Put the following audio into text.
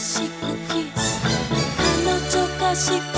しくキス。彼女がしく